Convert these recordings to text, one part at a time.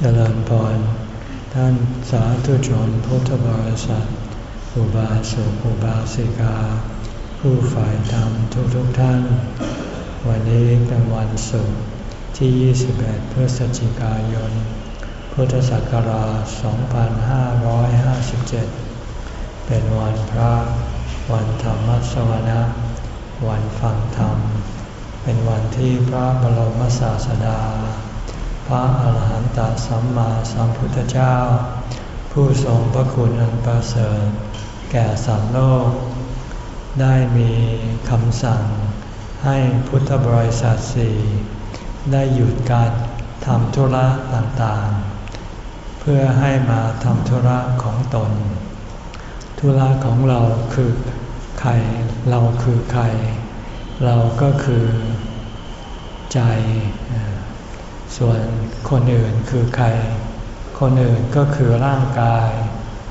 เจริญพร ท่านสาธุชนพุทธบริษัทอุบาสกอุบาสิกา ผู้ฝ่ายธรรมทุกทุกท่าน วันนี้เป็นวันศุกร์ที่ 21 พฤศจิกายน พุทธศักราช 2557 เป็นวันพระ วันธรรมสวนะ วันฟังธรรม เป็นวันที่พระบรมศาสดา พระอาหารหันตสัมมาสัมพุทธเจ้า ผู้ทรงพระคุณอันประเสริฐแก่สัตว์โลก ได้มีคำสั่งให้พุทธบริษัทสี่ได้หยุดการทำธุระต่างๆ เพื่อให้มาทำธุระของตน ธุระของเราคือใครเราคือใคร เราก็คือใจ ส่วนคนอื่นคือใคร คนอื่นก็คือร่างกาย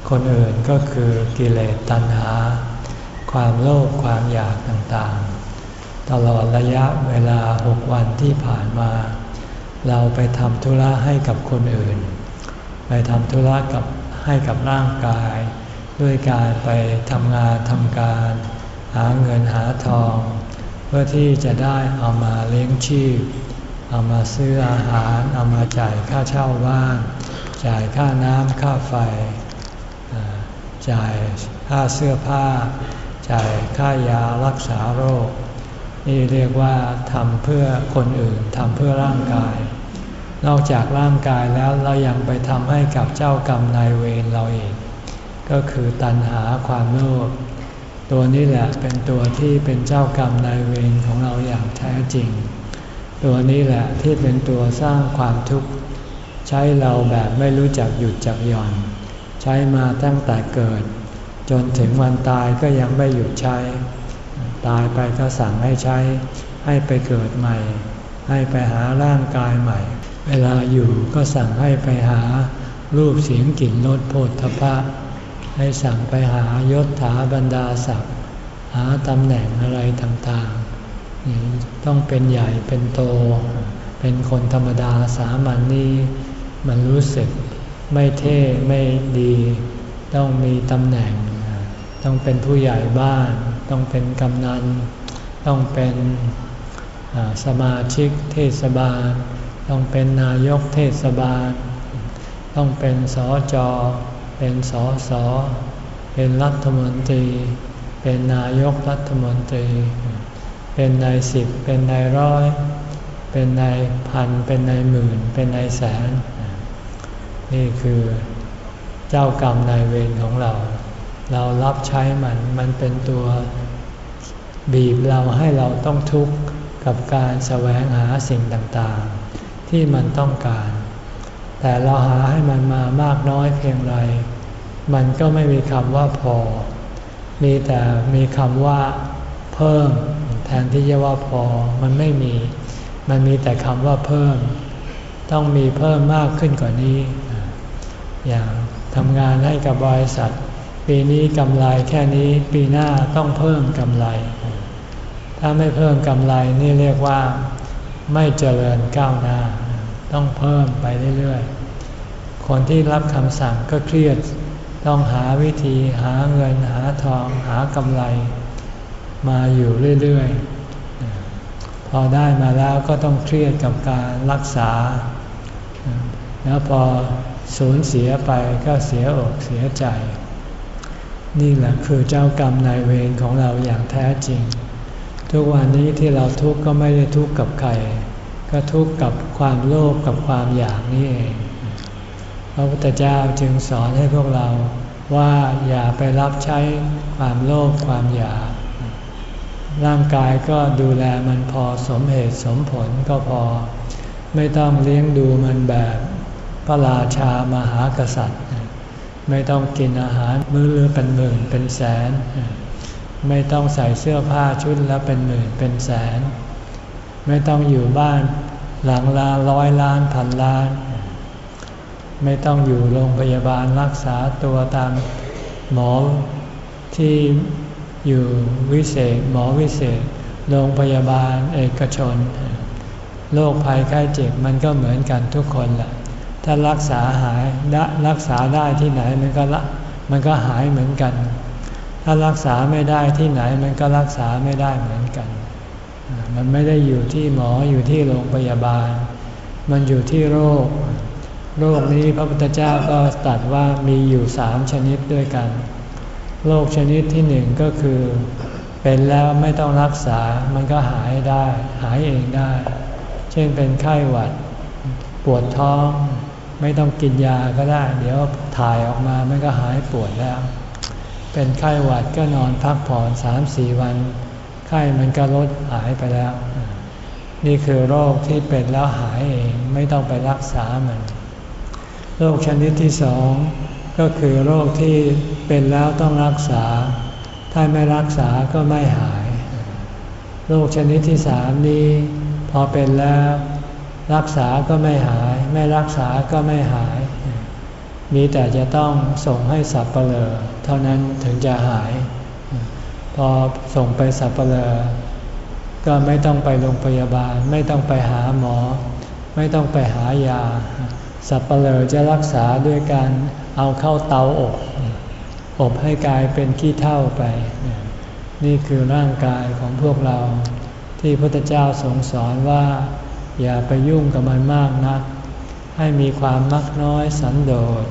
คนอื่นก็คือกิเลสตัณหา ความโลภความอยากต่างๆ ตลอดระยะเวลาหกวันที่ผ่านมา เราไปทำธุระให้กับคนอื่น ไปทำธุระกับให้กับร่างกาย ด้วยการไปทำงานทำการ หาเงินหาทอง เพื่อที่จะได้เอามาเลี้ยงชีพ เอามาซื้ออาหาร เอามาจ่ายค่าเช่าบ้าน จ่ายค่าน้ำค่าไฟ จ่ายค่าเสื้อผ้า จ่ายค่ายารักษาโรค นี่เรียกว่าทำเพื่อคนอื่นทำเพื่อร่างกาย นอกจากร่างกายแล้วเรายังไปทำให้กับเจ้ากรรมนายเวรเราเอง ก็คือตัณหาความโลภตัวนี้แหละเป็นตัวที่เป็นเจ้ากรรมนายเวรของเราอย่างแท้จริง ตัวนี้แหละที่เป็นตัวสร้างความทุกข์ ใช้เราแบบไม่รู้จักหยุดจักหย่อน ใช้มาตั้งแต่เกิด จนถึงวันตายก็ยังไม่หยุดใช้ ตายไปก็สั่งให้ใช้ ให้ไปเกิดใหม่ ให้ไปหาร่างกายใหม่ เวลาอยู่ก็สั่งให้ไปหารูปเสียงกลิ่นรสโผฏฐพะให้สั่งไปหายศถาบรรดาศักดิ์หาตำแหน่งอะไรต่าง ต้องเป็นใหญ่เป็นโต เป็นคนธรรมดาสามัญนนี่มันรู้สึกไม่เท่ไม่ดี ต้องมีตำแหน่ง ต้องเป็นผู้ใหญ่บ้าน ต้องเป็นกำนัน ต้องเป็นสมาชิกเทศบาล ต้องเป็นนายกเทศบาล ต้องเป็นสอจอเป็นสอสอเป็นรัฐมนตรี เป็นนายกรัฐมนตรี เป็นนายสิบ เป็นนายร้อย เป็นนายพัน เป็นนายหมื่น เป็นนายแสน นี่คือเจ้ากรรมนายเวรของเรา เรารับใช้มัน มันเป็นตัวบีบเราให้เราต้องทุกข์กับการแสวงหาสิ่งต่างๆ ที่มันต้องการ แต่เราหาให้มันมามากน้อยเพียงไร มันก็ไม่มีคำว่าพอ มีแต่มีคำว่าเพิ่ม แทนที่จะว่าพอมันไม่มี มันมีแต่คำว่าเพิ่ม ต้องมีเพิ่มมากขึ้นกว่านี้ อย่างทำงานให้กับบริษัท ปีนี้กำไรแค่นี้ปีหน้าต้องเพิ่มกำไร ถ้าไม่เพิ่มกำไรนี่เรียกว่าไม่เจริญก้าวหน้า ต้องเพิ่มไปเรื่อยๆ คนที่รับคำสั่งก็เครียด ต้องหาวิธีหาเงินหาทองหากำไร มาอยู่เรื่อยๆ พอได้มาแล้วก็ต้องเครียดกับการรักษา แล้วพอสูญเสียไปก็เสียอกเสียใจ นี่แหละคือเจ้ากรรมนายเวรของเราอย่างแท้จริง ทุกวันนี้ที่เราทุกข์ก็ไม่ได้ทุกข์กับใคร ก็ทุกข์กับความโลภกับความอยากนี่เอง พระพุทธเจ้าจึงสอนให้พวกเราว่าอย่าไปรับใช้ความโลภความอยาก ร่างกายก็ดูแลมันพอสมเหตุสมผลก็พอ ไม่ต้องเลี้ยงดูมันแบบพระราชามหากษัตริย์ ไม่ต้องกินอาหารมื้อละเป็นหมื่นเป็นแสน ไม่ต้องใส่เสื้อผ้าชุดละเป็นหมื่นเป็นแสน ไม่ต้องอยู่บ้านหลังลาร้อยล้านพันล้าน ไม่ต้องอยู่โรงพยาบาลรักษาตัวตามหมอที่ อยู่วิเศษหมอวิเศษ โรงพยาบาลเอกชน โรคภัยไข้เจ็บมันก็เหมือนกันทุกคนแหละ ถ้ารักษาหายรักษาได้ที่ไหนมันก็ละมันก็หายเหมือนกัน ถ้ารักษาไม่ได้ที่ไหนมันก็รักษาไม่ได้เหมือนกัน มันไม่ได้อยู่ที่หมออยู่ที่โรงพยาบาล มันอยู่ที่โรค โรคนี้พระพุทธเจ้าก็ตรัสว่ามีอยู่สามชนิดด้วยกัน โรคชนิดที่หนึ่งก็คือ เป็นแล้วไม่ต้องรักษา มันก็หายได้ หายเองได้ เช่นเป็นไข้หวัด ปวดท้อง ไม่ต้องกินยาก็ได้ เดี๋ยวถ่ายออกมามันก็หายปวดแล้ว เป็นไข้หวัดก็นอนพักผ่อนสามสี่วัน ไข้มันก็ลดหายไปแล้ว นี่คือโรคที่เป็นแล้วหายเอง ไม่ต้องไปรักษามัน โรคชนิดที่สอง ก็คือโรคที่เป็นแล้วต้องรักษา ถ้าไม่รักษาก็ไม่หาย โรคชนิดที่สามนี้ พอเป็นแล้ว รักษาก็ไม่หาย ไม่รักษาก็ไม่หาย มีแต่จะต้องส่งให้สับเปลอเท่านั้นถึงจะหาย พอส่งไปสับเปลอก็ไม่ต้องไปโรงพยาบาล ไม่ต้องไปหาหมอ ไม่ต้องไปหายา สับเปลอจะรักษาด้วยการเอาเข้าเตาอบ อบให้กลายเป็นขี้เท่าไป นี่คือร่างกายของพวกเรา ที่พระพุทธเจ้าทรงสอนว่า อย่าไปยุ่งกับมันมากนัก ให้มีความมักน้อยสันโดษ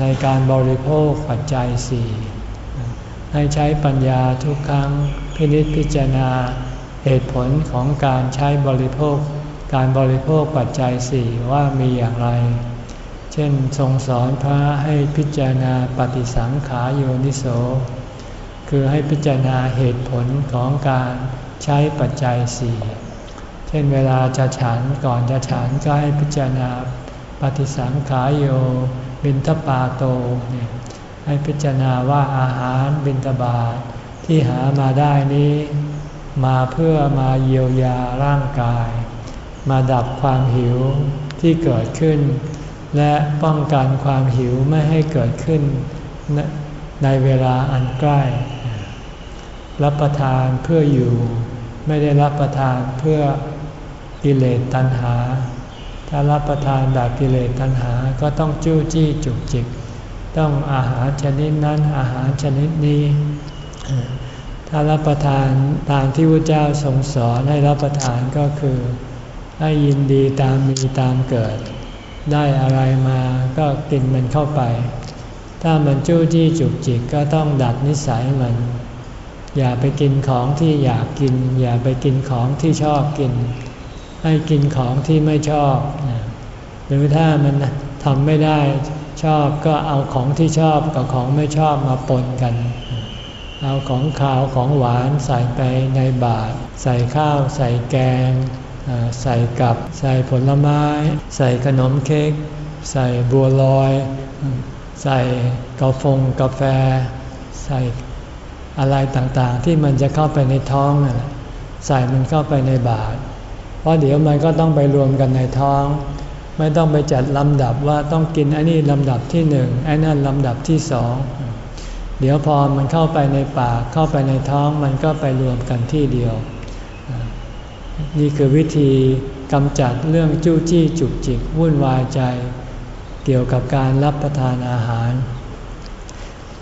ในการบริโภคปัจจัยสี่ให้ใช้ปัญญาทุกครั้งพินิจพิจารณาเหตุผลของการใช้บริโภค การบริโภคปัจจัยสี่ว่ามีอย่างไร เช่นทรงสอนพระให้พิจารณาปฏิสังขาโยนิโส คือให้พิจารณาเหตุผลของการใช้ปัจจัยสี่เช่นเวลาจะฉันก่อนจะฉันก็ให้พิจารณาปฏิสังขายโยบินทปาโตเนี่ยให้พิจารณาว่าอาหารบินทบาทที่หามาได้นี้ มาเพื่อมาเยียวยาร่างกาย มาดับความหิวที่เกิดขึ้น และป้องกันความหิวไม่ให้เกิดขึ้นในเวลาอันใกล้ รับประทานเพื่ออยู่ ไม่ได้รับประทานเพื่อกิเลสตัณหา ถ้ารับประทานแบบกิเลสตัณหาก็ต้องจู้จี้จุกจิก ต้องอาหารชนิดนั้นอาหารชนิดนี้ ถ้ารับประทานตามที่พระเจ้าทรงสอนให้รับประทานก็คือ ให้ยินดีตามมีตามเกิด ได้อะไรมาก็กินมันเข้าไป ถ้ามันจู้จี้จุกจิกก็ต้องดัดนิสัยมัน อย่าไปกินของที่อยากกิน อย่าไปกินของที่ชอบกิน ให้กินของที่ไม่ชอบ หรือถ้ามันทำไม่ได้ชอบก็เอาของที่ชอบกับของไม่ชอบมาปนกัน เอาของขาวของหวานใส่ไปในบาตรใส่ข้าวใส่แกง ใส่กับ ใส่ผลไม้ ใส่ขนมเค้ก ใส่บัวลอย ใส่กาแฟกาแฟ ใส่อะไรต่างๆ ที่มันจะเข้าไปในท้องน่ะใส่มันเข้าไปในบาตรพราะเดี๋ยวมันก็ต้องไปรวมกันในท้อง ไม่ต้องไปจัดลำดับว่าต้องกินอันนี้ลำดับที่หนึ่งไอ้นั่นลำดับที่สองเดี๋ยวพอมันเข้าไปในปากเข้าไปในท้องมันก็ไปรวมกันที่เดียว นี่คือวิธีกำจัดเรื่องจู้จี้จุกจิกวุ่นวายใจ เกี่ยวกับการรับประทานอาหาร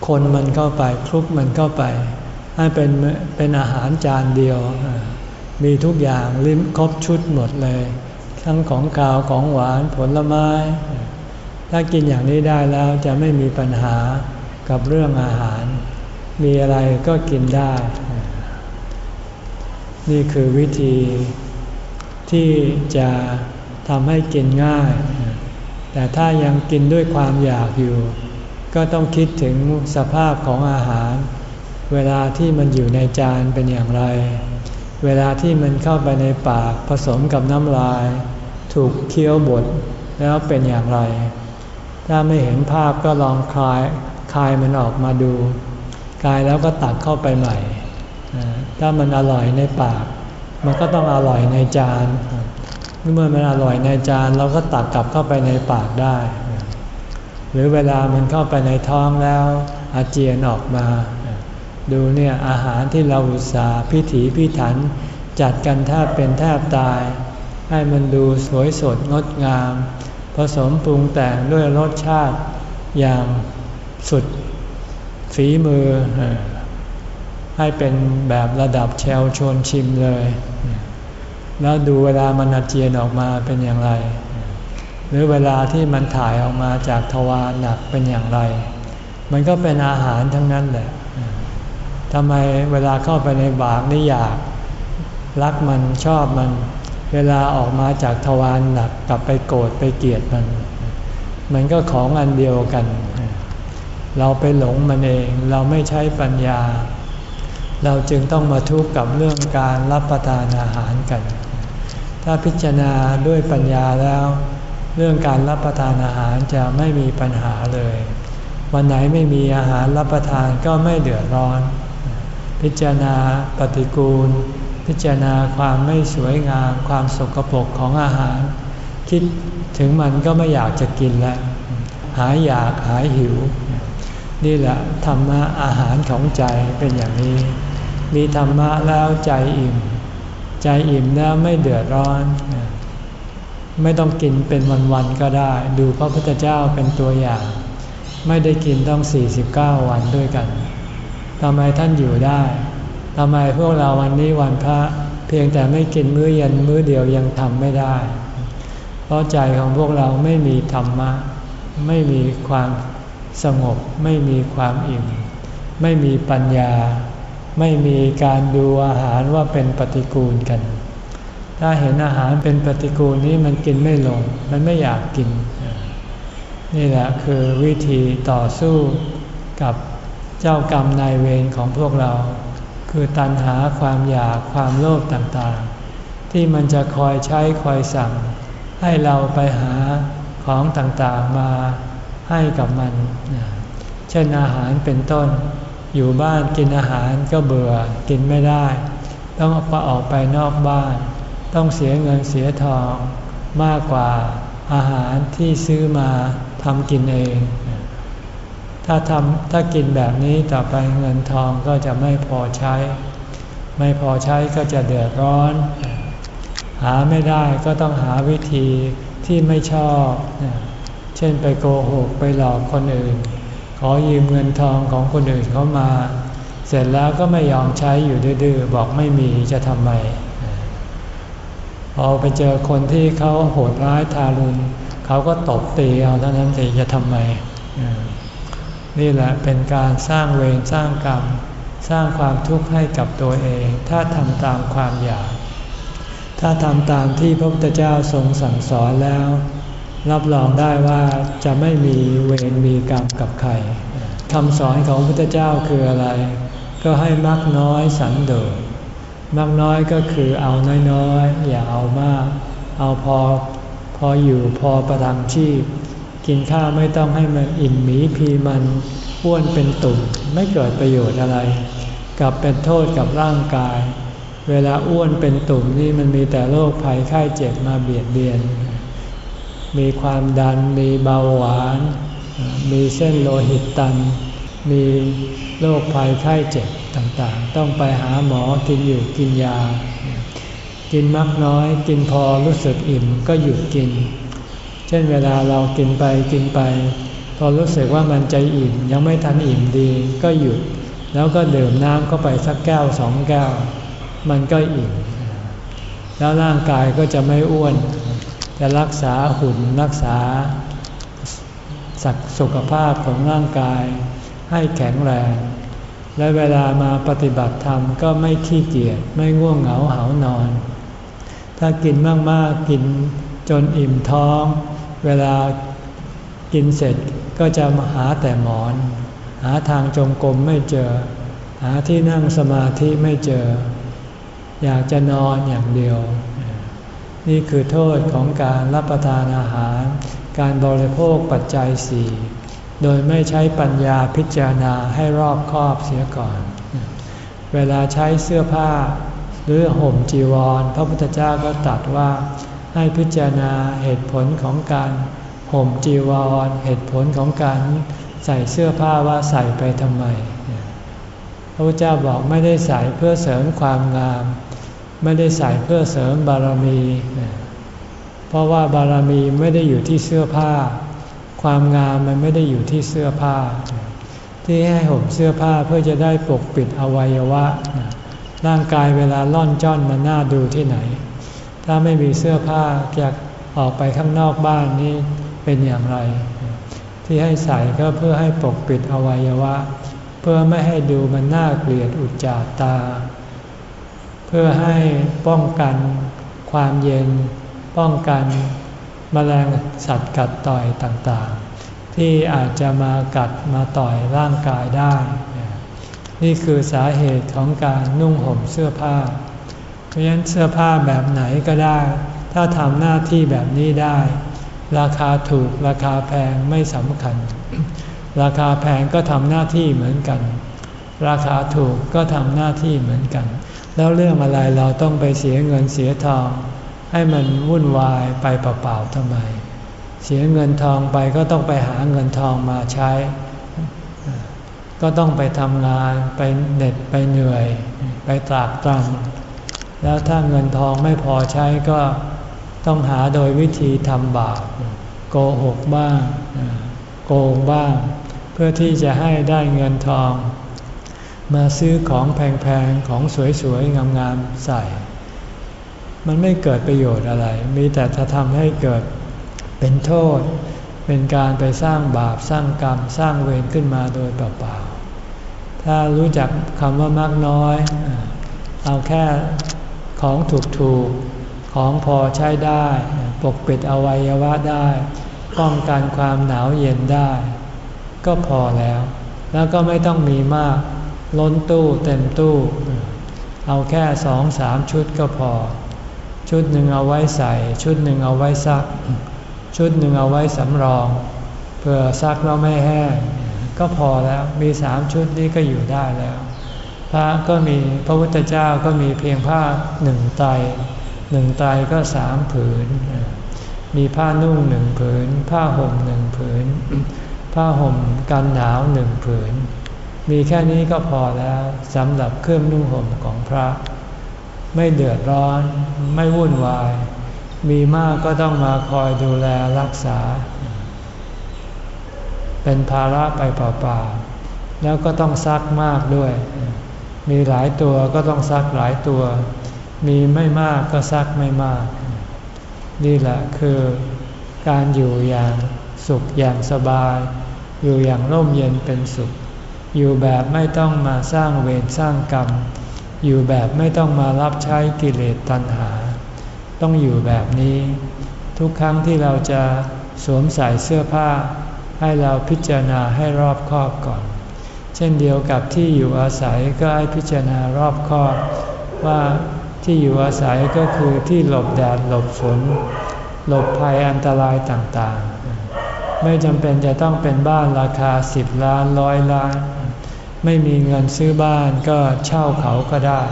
คนมันเข้าไปคลุกมันเข้าไป ให้เป็นเป็นอาหารจานเดียว มีทุกอย่างลิ้มครบชุดหมดเลย ทั้งของกาวของหวานผลไม้ ถ้ากินอย่างนี้ได้แล้วจะไม่มีปัญหากับเรื่องอาหาร มีอะไรก็กินได้ นี่คือวิธีที่จะทำให้กินง่าย แต่ถ้ายังกินด้วยความอยากอยู่ ก็ต้องคิดถึงสภาพของอาหาร เวลาที่มันอยู่ในจานเป็นอย่างไร เวลาที่มันเข้าไปในปากผสมกับน้ำลาย ถูกเคี้ยวบดแล้วเป็นอย่างไร ถ้าไม่เห็นภาพก็ลองคลายคลายมันออกมาดู คลายแล้วก็ตักเข้าไปใหม่ ถ้ามันอร่อยในปาก มันก็ต้องอร่อยในจานเมื่อมันอร่อยในจานเราก็ตักกลับเข้าไปในปากได้ หรือเวลามันเข้าไปในท้องแล้ว อาเจียนออกมา ดูเนี่ยอาหารที่เราอุตส่าห์พิถีพิถัน จัดกันแทบเป็นแทบตาย ให้มันดูสวยสดงดงาม ผสมปรุงแต่งด้วยรสชาติอย่างสุดฝีมือ ให้เป็นแบบระดับแชวชวนชิมเลย แล้วดูเวลามันอาเจียนออกมาเป็นอย่างไร หรือเวลาที่มันถ่ายออกมาจากทวารหนักเป็นอย่างไร มันก็เป็นอาหารทั้งนั้นแหละทำไมเวลาเข้าไปในบากนี่อยากรักมันชอบมัน เวลาออกมาจากทวารหนักกลับไปโกรธไปเกลียดมัน มันก็ของอันเดียวกัน เราไปหลงมันเองเราไม่ใช้ปัญญา เราจึงต้องมาทุกข์กับเรื่องการรับประทานอาหารกัน ถ้าพิจารณาด้วยปัญญาแล้ว เรื่องการรับประทานอาหารจะไม่มีปัญหาเลย วันไหนไม่มีอาหารรับประทานก็ไม่เดือดร้อน พิจารณาปฏิกูล พิจารณาความไม่สวยงาม ความสกปรกของอาหาร คิดถึงมันก็ไม่อยากจะกินแล้ว หายอยากหายหิว นี่แหละธรรมะอาหารของใจเป็นอย่างนี้ มีธรรมะแล้วใจอิ่ม ใจอิ่มแล้วไม่เดือดร้อน ไม่ต้องกินเป็นวันๆก็ได้ ดูพระพุทธเจ้าเป็นตัวอย่าง ไม่ได้กินต้อง 49 วันด้วยกันทำไมท่านอยู่ได้ทำไมพวกเราวันนี้วันพระเพียงแต่ไม่กินมื้อเย็นมื้อเดียวยังทำไม่ได้ เพราะใจของพวกเราไม่มีธรรมะ ไม่มีความสงบ ไม่มีความอิ่ม ไม่มีปัญญา ไม่มีการดูอาหารว่าเป็นปฏิกูลกัน ถ้าเห็นอาหารเป็นปฏิกูลนี้มันกินไม่ลง มันไม่อยากกิน นี่แหละคือวิธีต่อสู้กับเจ้ากรรมนายเวรของพวกเรา คือตัณหาความอยากความโลภต่างๆ ที่มันจะคอยใช้คอยสั่ง ให้เราไปหาของต่างๆมาให้กับมัน เช่นอาหารเป็นต้น อยู่บ้านกินอาหารก็เบื่อกินไม่ได้ ต้องไปออกไปนอกบ้าน ต้องเสียเงินเสียทองมากกว่าอาหารที่ซื้อมาทำกินเอง ถ้าทำถ้ากินแบบนี้ต่อไปเงินทองก็จะไม่พอใช้ ไม่พอใช้ก็จะเดือดร้อน หาไม่ได้ก็ต้องหาวิธีที่ไม่ชอบ เช่นไปโกหกไปหลอกคนอื่น อยืมเงินทองของคนอื่นเขามา เสร็จแล้วก็ไม่ยอมใช้อยู่ดื้อๆบอกไม่มีจะทำไมพอไปเจอคนที่เขาโหดร้ายทารุณเขาก็ตบตีเอาเท่านั้นสิจะทำไม นี่แหละเป็นการสร้างเวรสร้างกรรม สร้างความทุกข์ให้กับตัวเอง ถ้าทำตามความอยาก ถ้าทำตามที่พระพุทธเจ้าทรงสั่งสอนแล้ว รับรองได้ว่าจะไม่มีเวรมีกรรมกับใครคำสอนของพระพุทธเจ้าคืออะไร ก็ให้มักน้อยสันโดษมักน้อยก็คือเอาน้อยๆ อย่าเอามาก เอาพอพออยู่พอประทังชีพ กินข้าวไม่ต้องให้มันอิ่มหมีพีมันอ้วนเป็นตุ่มไม่เกิดประโยชน์อะไร กลับเป็นโทษกับร่างกาย เวลาอ้วนเป็นตุ่มนี่มันมีแต่โรคภัยไข้เจ็บมาเบียดเบียน มีความดัน มีเบาหวาน มีเส้นโลหิตตัน มีโรคภัยไข้เจ็บต่างๆ ต้องไปหาหมอกินอยู่กินยา กินมากน้อยกินพอรู้สึกอิ่มก็หยุดกิน เช่นเวลาเรากินไปกินไป พอรู้สึกว่ามันใจอิ่มยังไม่ทันอิ่มดีก็หยุด แล้วก็ดื่มน้ำเข้าไปสักแก้วสองแก้ว มันก็อิ่ม แล้วร่างกายก็จะไม่อ้วน จะรักษาหุ่นรักษาสักสุขภาพของร่างกายให้แข็งแรง และเวลามาปฏิบัติธรรมก็ไม่ขี้เกียจไม่ง่วงเหงาเหานอน ถ้ากินมากๆกินจนอิ่มท้อง เวลากินเสร็จก็จะมาหาแต่หมอน หาทางจงกรมไม่เจอ หาที่นั่งสมาธิไม่เจอ อยากจะนอนอย่างเดียว นี่คือโทษของการรับประทานอาหาร การบริโภคปัจจัยสี่โดยไม่ใช้ปัญญาพิจารณาให้รอบคอบเสียก่อน เวลาใช้เสื้อผ้า หรือห่มจีวร พระพุทธเจ้าก็ตรัสว่า ให้พิจารณาเหตุผลของการห่มจีวร เหตุผลของการใส่เสื้อผ้าว่าใส่ไปทำไม พระพุทธเจ้าบอกไม่ได้ใส่เพื่อเสริมความงาม ไม่ได้ใส่เพื่อเสริมบารมีแราะว่าบารมีไม่ได้อยู่ที่เสื้อผ้า ความงามมันไม่ได้อยู่ที่เสื้อผ้า ที่ให้ห่มเสื้อผ้าเพื่อจะได้ปกปิดอวัยวะ ร่างกายเวลาล่อนจ้อนมันน่าดูที่ไหน ถ้าไม่มีเสื้อผ้าจะออกไปข้างนอกบ้านนี่เป็นอย่างไร ที่ให้ใส่ก็เพื่อให้ปกปิดอวัยวะ เพื่อไม่ให้ดูมันน่าเกลียดอุจจาตา เพื่อให้ป้องกันความเย็น ป้องกันมแมลงสัตว์กัดต่อยต่างๆ ที่อาจจะมากัดมาต่อยร่างกายได้ นี่คือสาเหตุของการนุ่งห่มเสื้อผ้า เพราะฉะนั้นเสื้อผ้าแบบไหนก็ได้ ถ้าทำหน้าที่แบบนี้ได้ ราคาถูกราคาแพงไม่สำคัญ ราคาแพงก็ทำหน้าที่เหมือนกัน ราคาถูกก็ทำหน้าที่เหมือนกัน แล้วเรื่องอะไรเราต้องไปเสียเงินเสียทอง ให้มันวุ่นวายไปเปล่าๆทำไม เสียเงินทองไปก็ต้องไปหาเงินทองมาใช้ ก็ต้องไปทำงานไปเหน็ดไปเหนื่อย ไปตากตรำแล้วถ้าเงินทองไม่พอใช้ก็ต้องหาโดยวิธีทำบาปโกหกบ้างโกงบ้าง เพื่อที่จะให้ได้เงินทอง มาซื้อของแพงๆ ของสวยๆ งามๆ ใส่ มันไม่เกิดประโยชน์อะไร มีแต่จะทำให้เกิดเป็นโทษ เป็นการไปสร้างบาปสร้างกรรม สร้างเวรขึ้นมาโดยเปล่าๆ ถ้ารู้จักคำว่ามากน้อย เอาแค่ของถูกๆ ของพอใช้ได้ ปกปิดอวัยวะได้ ป้องกันความหนาวเย็นได้ ก็พอแล้ว แล้วก็ไม่ต้องมีมาก ล้นตู้เต็มตู้ เอาแค่สองสามชุดก็พอ ชุดหนึ่งเอาไว้ใส่ ชุดหนึ่งเอาไว้ซัก ชุดหนึ่งเอาไว้สำรองเพื่อซักแล้วไม่แห้งก็พอแล้วมีสามชุดนี้ก็อยู่ได้แล้ว พระก็มีพระพุทธเจ้าก็มีเพียงผ้าหนึ่งไตหนึ่งไตก็สามผืน มีผ้านุ่งหนึ่งผืน ผ้าห่มหนึ่งผืน ผ้าห่มกันหนาวหนึ่งผืน มีแค่นี้ก็พอแล้วสำหรับเครื่องนุ่งห่มของพระ ไม่เดือดร้อนไม่วุ่นวาย มีมากก็ต้องมาคอยดูแลรักษา เป็นภาระไปเปล่าๆแล้วก็ต้องซักมากด้วย มีหลายตัวก็ต้องซักหลายตัว มีไม่มากก็ซักไม่มาก นี่แหละคือการอยู่อย่างสุขอย่างสบาย อยู่อย่างร่มเย็นเป็นสุข อยู่แบบไม่ต้องมาสร้างเวรสร้างกรรม อยู่แบบไม่ต้องมารับใช้กิเลสตัณหา ต้องอยู่แบบนี้ ทุกครั้งที่เราจะสวมใส่เสื้อผ้า ให้เราพิจารณาให้รอบคอบก่อน เช่นเดียวกับที่อยู่อาศัยก็ให้พิจารณารอบคอบ ว่าที่อยู่อาศัยก็คือที่หลบแดดหลบฝน หลบภัยอันตรายต่างๆ ไม่จำเป็นจะต้องเป็นบ้านราคาสิบล้านร้อยล้าน ไม่มีเงินซื้อบ้านก็เช่าเขาก็ได้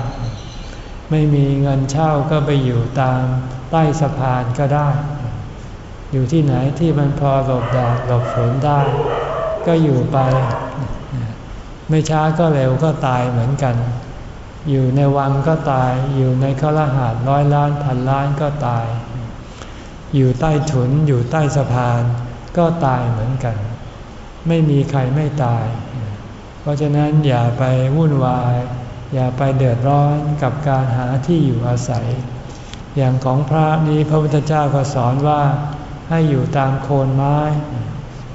ไม่มีเงินเช่าก็ไปอยู่ตามใต้สะพานก็ได้ อยู่ที่ไหนที่มันพอหลบแดดหลบฝนได้ ก็อยู่ไป ไม่ช้าก็เร็วก็ตายเหมือนกัน อยู่ในวังก็ตาย อยู่ในคลหาดร้อยล้านพันล้านก็ตาย อยู่ใต้ถุนอยู่ใต้สะพานก็ตายเหมือนกัน ไม่มีใครไม่ตาย เพราะฉะนั้นอย่าไปวุ่นวาย อย่าไปเดือดร้อนกับการหาที่อยู่อาศัย อย่างของพระนี้พระพุทธเจ้าก็สอนว่าให้อยู่ตามโคนไม้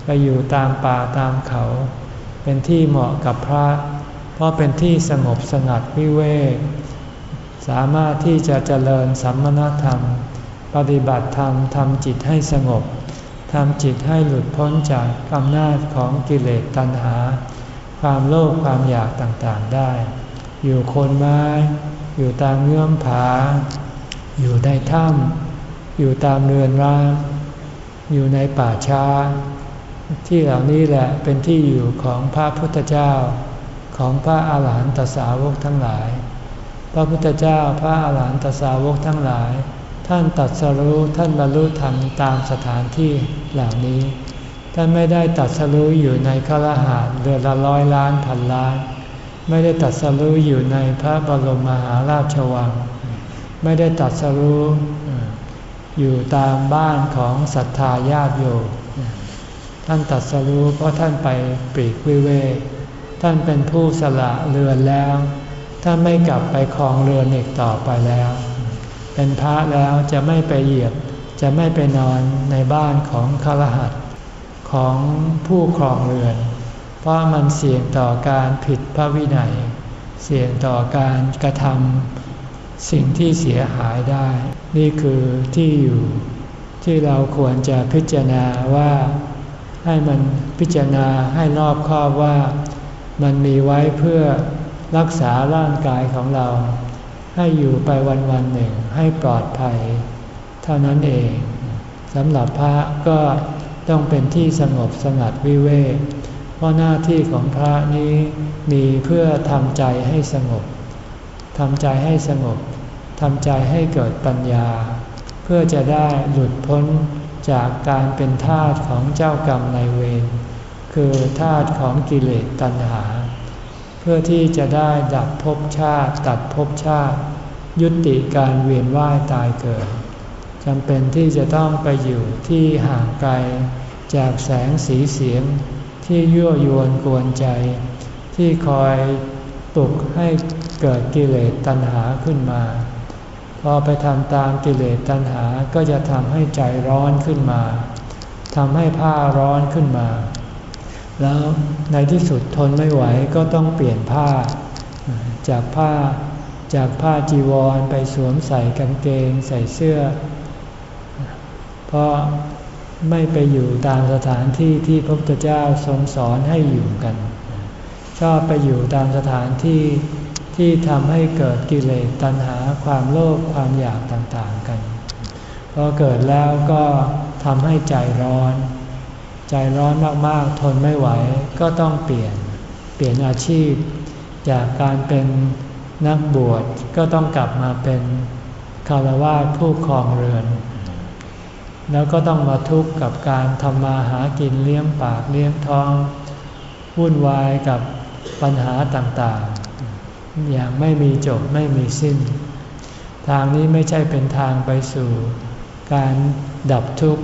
ไปอยู่ตามป่าตามเขา เป็นที่เหมาะกับพระ เพราะเป็นที่สงบสงัดวิเวกสามารถที่จะเจริญสัมมณธรรม ปฏิบัติธรรมทำจิตให้สงบทำจิตให้หลุดพ้นจากอำนาจของกิเลสตัณหา ความโลภความอยากต่างๆได้ อยู่โคนไม้ อยู่ตามเงื่อมผา อยู่ในถ้ำอยู่ตามเรือนร้างอยู่ในป่าช้า ที่เหล่านี้แหละเป็นที่อยู่ของพระพุทธเจ้า ของพระอาหารหันตสาวกทั้งหลาย พระพุทธเจ้าพระอาหารหันตสาวกทั้งหลาย ท่านตัดสรู้ท่านบรรลุธรรมตามสถานที่เหล่านี้ ท่านไม่ได้ตัดสรู้อยู่ในคารหาเดือนละร้อยล้านพันล้าน ไม่ได้ตัดสรู้อยู่ในพระบรมมหาราชวัง ไม่ได้ตัดสรู้อยู่ตามบ้านของศรัทธาญาติโยมท่านตัดสรู้เพราะท่านไปปรีกวิเวกท่านเป็นผู้สละเรือนแล้ว ท่านไม่กลับไปคลองเรือนอีกต่อไปแล้ว เป็นพระแล้วจะไม่ไปเหยียบ จะไม่ไปนอนในบ้านของคารหัส ของผู้ครองเรือน เพราะมันเสี่ยงต่อการผิดพระวินัย เสี่ยงต่อการกระทำสิ่งที่เสียหายได้ นี่คือที่อยู่ที่เราควรจะพิจารณาว่าให้มันพิจารณาให้รอบคอบว่ามันมีไว้เพื่อรักษาร่างกายของเรา ให้อยู่ไปวันวันหนึ่งให้ปลอดภัย เท่านั้นเองสำหรับพระก็ ต้องเป็นที่สงบสงัดวิเวกเพราะหน้าที่ของพระนี้มีเพื่อทำใจให้สงบทำใจให้สงบทำใจให้เกิดปัญญา เพื่อจะได้หลุดพ้นจากการเป็นทาสของเจ้ากรรมนายเวรคือธาตุของกิเลสตัณหา เพื่อที่จะได้ดับภพชาติตัดภพชาติ ยุติการเวียนว่ายตายเกิด จำเป็นที่จะต้องไปอยู่ที่ห่างไกล จากแสงสีเสียงที่ยั่วยวนกวนใจ ที่คอยปลุกให้เกิดกิเลสตัณหาขึ้นมา พอไปทำตามกิเลสตัณหาก็จะทำให้ใจร้อนขึ้นมาทำให้ผ้าร้อนขึ้นมา แล้วในที่สุดทนไม่ไหวก็ต้องเปลี่ยนผ้า จากผ้าจากผ้าจีวรไปสวมใส่กางเกงใส่เสื้อ เพราะไม่ไปอยู่ตามสถานที่ที่พระพุทธเจ้าทรงสอนให้อยู่กัน ชอบไปอยู่ตามสถานที่ที่ทำให้เกิดกิเลสตัณหาความโลภความอยากต่างๆกัน พอเกิดแล้วก็ทำให้ใจร้อน ใจร้อนมากๆ ทนไม่ไหวก็ต้องเปลี่ยน เปลี่ยนอาชีพ จากการเป็นนักบวชก็ต้องกลับมาเป็นคารวะผู้ครองเรือน แล้วก็ต้องมาทุกข์กับการทำมาหากินเลี้ยงปากเลี้ยงท้องวุ่นวายกับปัญหาต่างๆ อย่างไม่มีจบไม่มีสิ้น ทางนี้ไม่ใช่เป็นทางไปสู่การดับทุกข์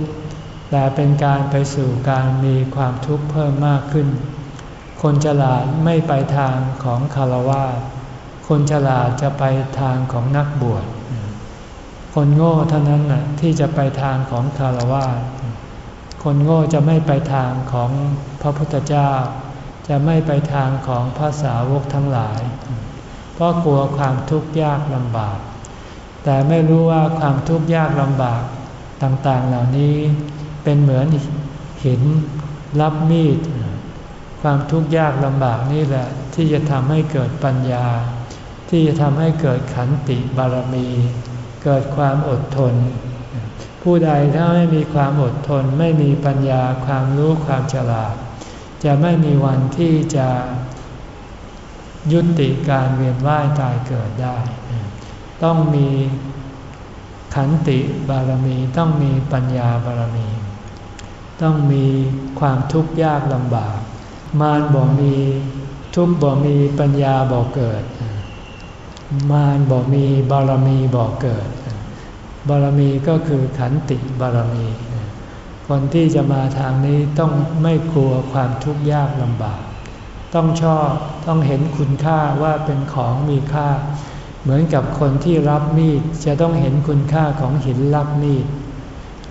แต่เป็นการไปสู่การมีความทุกข์เพิ่มมากขึ้น คนฉลาดไม่ไปทางของคารวะคนฉลาดจะไปทางของนักบวช คนโง่เท่านั้นนะที่จะไปทางของคารวะคนโง่จะไม่ไปทางของพระพุทธเจ้า จะไม่ไปทางของภาษาวกทั้งหลาย เพราะกลัวความทุกข์ยากลำบาก แต่ไม่รู้ว่าความทุกข์ยากลำบากต่างๆเหล่านี้เป็นเหมือนหินรับมีด ความทุกข์ยากลำบากนี่แหละ ที่จะทำให้เกิดปัญญา ที่จะทำให้เกิดขันติบารมี เกิดความอดทน ผู้ใดถ้าไม่มีความอดทน ไม่มีปัญญาความรู้ความฉลาด จะไม่มีวันที่จะยุติการเวียนว่ายตายเกิดได้ ต้องมีขันติบารมีต้องมีปัญญาบารมี ต้องมีความทุกข์ยากลำบาก มารบ่มีทุกข์บ่มีปัญญาบ่เกิด มารบ่มีบารมีบ่เกิด บารมีก็คือขันติบารมี คนที่จะมาทางนี้ต้องไม่กลัวความทุกข์ยากลำบาก ต้องชอบต้องเห็นคุณค่าว่าเป็นของมีค่า เหมือนกับคนที่รับมีดจะต้องเห็นคุณค่าของหินรับมีด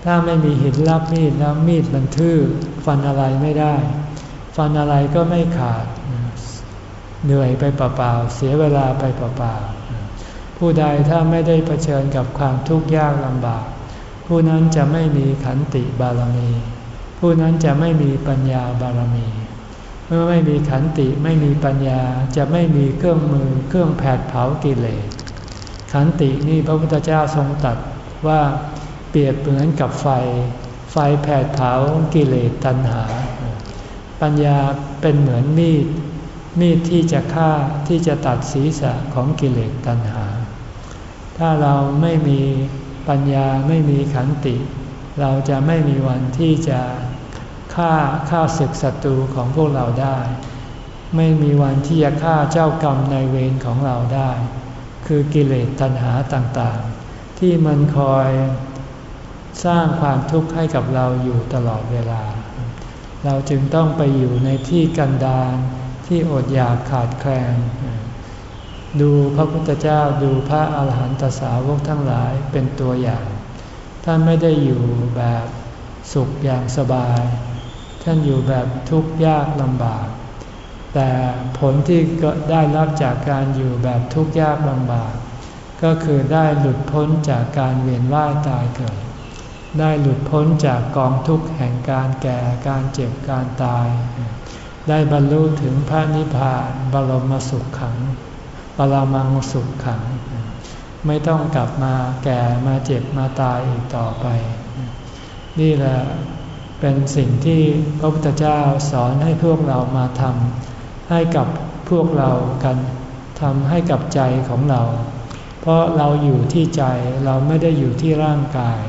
ถ้าไม่มีหินรับมีดแล้วมีดมันทื่อฟันอะไรไม่ได้ ฟันอะไรก็ไม่ขาดเเหนื่อยไปเปล่าๆ เสียเวลาไปเปล่าๆ ผู้ใดถ้าไม่ได้เผชิญกับความทุกข์ยากลำบาก ผู้นั้นจะไม่มีขันติบารมี ผู้นั้นจะไม่มีปัญญาบารมี เมื่อไม่มีขันติไม่มีปัญญาจะไม่มีเครื่องมือเครื่องแผดเผากิเลส ขันตินี่พระพุทธเจ้าทรงตัดว่าเปรียบเหมือนกับไฟ ไฟแผดเผากิเลสตัณหา ปัญญาเป็นเหมือนมีด มีดที่จะฆ่าที่จะตัดศีรษะของกิเลสตัณหา ถ้าเราไม่มีปัญญาไม่มีขันติ เราจะไม่มีวันที่จะฆ่าฆ่าศึกศัตรูของพวกเราได้ ไม่มีวันที่จะฆ่าเจ้ากรรมในเวรของเราได้ คือกิเลสตัณหาต่างๆ ที่มันคอยสร้างความทุกข์ให้กับเราอยู่ตลอดเวลา เราจึงต้องไปอยู่ในที่กันดาร ที่อดอยากขาดแคลน ดูพระพุทธเจ้าดูพระอาหารหันตสาวกทั้งหลายเป็นตัวอย่าง ท่านไม่ได้อยู่แบบสุขอย่างสบาย ท่านอยู่แบบทุกข์ยากลำบาก แต่ผลที่ก็ได้รับจากการอยู่แบบทุกข์ยากลำบาก ก็คือได้หลุดพ้นจากการเวียนว่ายตายเกิด ได้หลุดพ้นจากกองทุกข์แห่งการแก่การเจ็บการตาย ได้บรรลุถึงพระนิพพานบรมสุขขังปรามังสุขขัง ไม่ต้องกลับมาแก่มาเจ็บมาตายอีกต่อไป นี่แหละเป็นสิ่งที่พระพุทธเจ้าสอนให้พวกเรามาทำให้กับพวกเรากันทำให้กับใจของเรา เพราะเราอยู่ที่ใจเราไม่ได้อยู่ที่ร่างกาย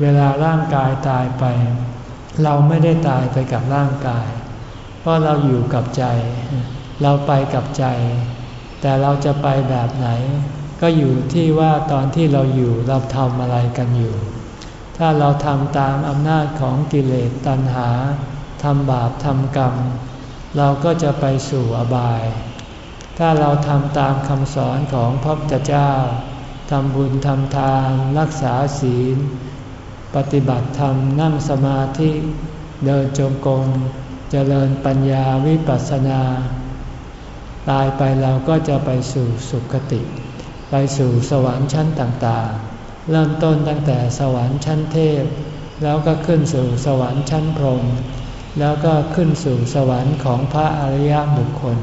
เวลาร่างกายตายไป เราไม่ได้ตายไปกับร่างกาย เพราะเราอยู่กับใจ เราไปกับใจ แต่เราจะไปแบบไหน ก็อยู่ที่ว่าตอนที่เราอยู่เราทำอะไรกันอยู่ ถ้าเราทำตามอำนาจของกิเลสตัณหาทำบาปทำกรรม เราก็จะไปสู่อบาย ถ้าเราทำตามคำสอนของพระพุทธเจ้าทำบุญทำทานรักษาศีล ปฏิบัติธรรมนั่งสมาธิ เดินจงกรม เจริญปัญญาวิปัสสนา ตายไปเราก็จะไปสู่สุคติ ไปสู่สวรรค์ชั้นต่างๆ เริ่มต้นตั้งแต่สวรรค์ชั้นเทพ แล้วก็ขึ้นสู่สวรรค์ชั้นพรหมแล้วก็ขึ้นสู่สวรรค์ของพระอริยบุคคล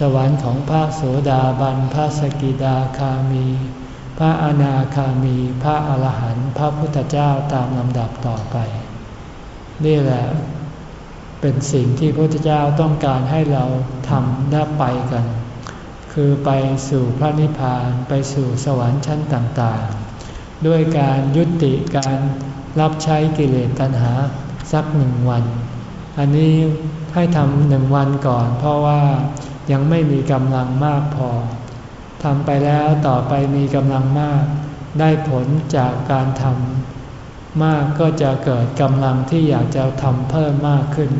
สวรรค์ของพระโสดาบันพระสกิดาคามี พระอนาคามี พระอรหันต์พระพุทธเจ้าตามลำดับต่อไป นี่แหละ เป็นสิ่งที่พระพุทธเจ้าต้องการให้เราทำได้ไปกัน คือไปสู่พระนิพพานไปสู่สวรรค์ชั้นต่างๆ ด้วยการยุติการรับใช้กิเลสตัณหาสักหนึ่งวัน อันนี้ให้ทำหนึ่งวันก่อน เพราะว่ายังไม่มีกำลังมากพอทำไปแล้วต่อไปมีกำลังมาก ได้ผลจากการทำ มากก็จะเกิดกำลังที่อยากจะทำเพิ่มมากขึ้น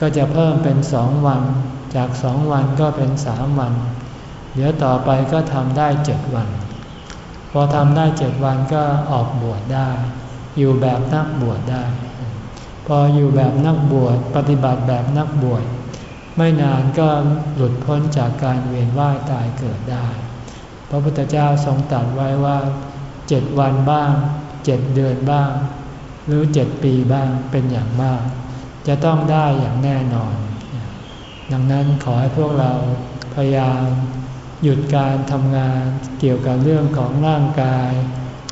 ก็จะเพิ่มเป็นสองวัน จากสองวันก็เป็นสามวัน เดี๋ยวต่อไปก็ทำได้เจ็ดวัน พอทำได้เจ็ดวันก็ออกบวชได้ อยู่แบบนักบวชได้ พออยู่แบบนักบวชปฏิบัติแบบนักบวชไม่นานก็หลุดพ้นจากการเวียนว่ายตายเกิดได้ พระพุทธเจ้าทรงตรัสไว้ว่าเจ็ดวันบ้าง เจ็ดเดือนบ้าง หรือเจ็ดปีบ้างเป็นอย่างมาก จะต้องได้อย่างแน่นอน ดังนั้นขอให้พวกเราพยายามหยุดการทำงานเกี่ยวกับเรื่องของร่างกาย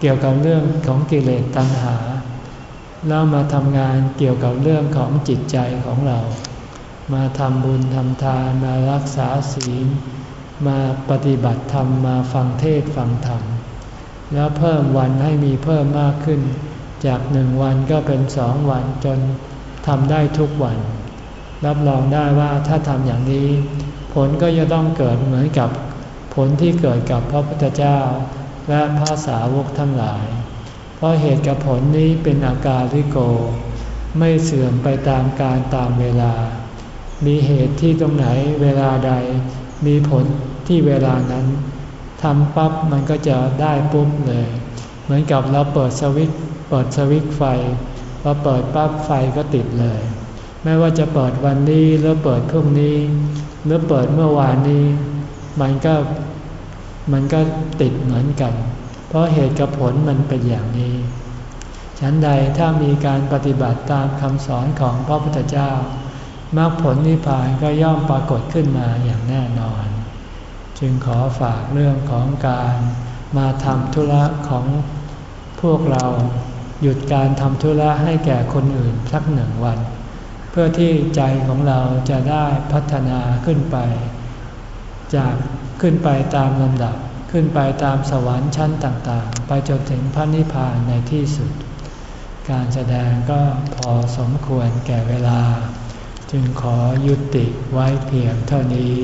เกี่ยวกับเรื่องของกิเลสตัณหา แล้วมาทำงานเกี่ยวกับเรื่องของจิตใจของเรา มาทำบุญทำทานมารักษาศีล มาปฏิบัติธรรมมาฟังเทศฟังธรรม แล้วเพิ่มวันให้มีเพิ่มมากขึ้น จากหนึ่งวันก็เป็นสองวันจนทำได้ทุกวัน รับรองได้ว่าถ้าทำอย่างนี้ ผลก็จะต้องเกิดเหมือนกับผลที่เกิดกับพระพุทธเจ้า และพระสาวกทั้งหลาย เพราะเหตุกับผลนี้เป็นอาการลิโก ไม่เสื่อมไปตามการตามเวลา มีเหตุที่ตรงไหนเวลาใด มีผลที่เวลานั้น ทำปั๊บมันก็จะได้ปุ๊บเลย เหมือนกับเราเปิดสวิตเปิดสวิตไฟพอเปิดปั๊บไฟก็ติดเลย ไม่ว่าจะเปิดวันนี้หรือเปิดพรุ่งนี้ หรือเปิดเมื่อวานนี้ มันก็มันก็ติดเหมือนกัน เพราะเหตุกับผลมันเป็นอย่างนี้ ฉันใดถ้ามีการปฏิบัติตามคำสอนของพระพุทธเจ้า มรรคผลนิพพานก็ย่อมปรากฏขึ้นมาอย่างแน่นอน จึงขอฝากเรื่องของการมาทำธุระของพวกเราหยุดการทำธุระให้แก่คนอื่นสักหนึ่งวัน เพื่อที่ใจของเราจะได้พัฒนาขึ้นไป จากขึ้นไปตามลำดับขึ้นไปตามสวรรค์ชั้นต่างๆ ไปจนถึงพระนิพพานในที่สุด การแสดงก็พอสมควรแก่เวลา จึงขอยุติไว้เพียงเท่านี้